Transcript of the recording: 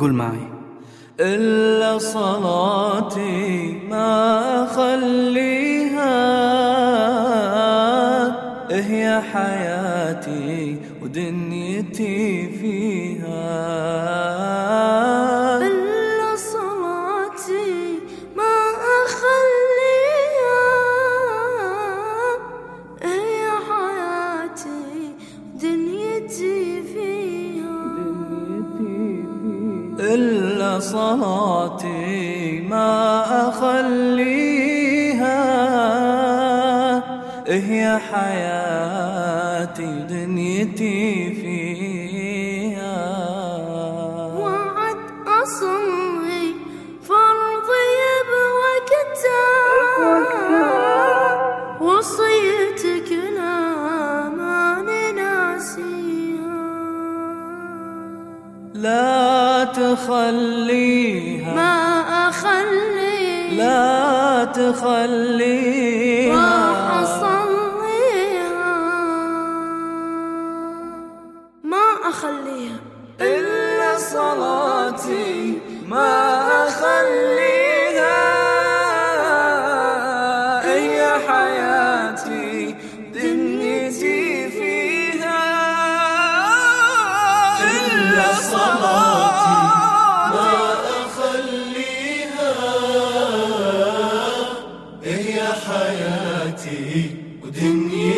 قول معي. إلا صلاتي ما أخليها. هي حياتي ودنيتي فيها. إلا صلاتي ما أخليها. هي حياتي دنيتي إلا صلاتي ما أخليها. هي حياتي دنيتي فيها. لا تخليها. ما أخلي. لا تخليها. راح ما أخليها. إلا صلاتي. ما أخليها. هي حياتي صلاتي. ما أخليها هي حياتي ودنيا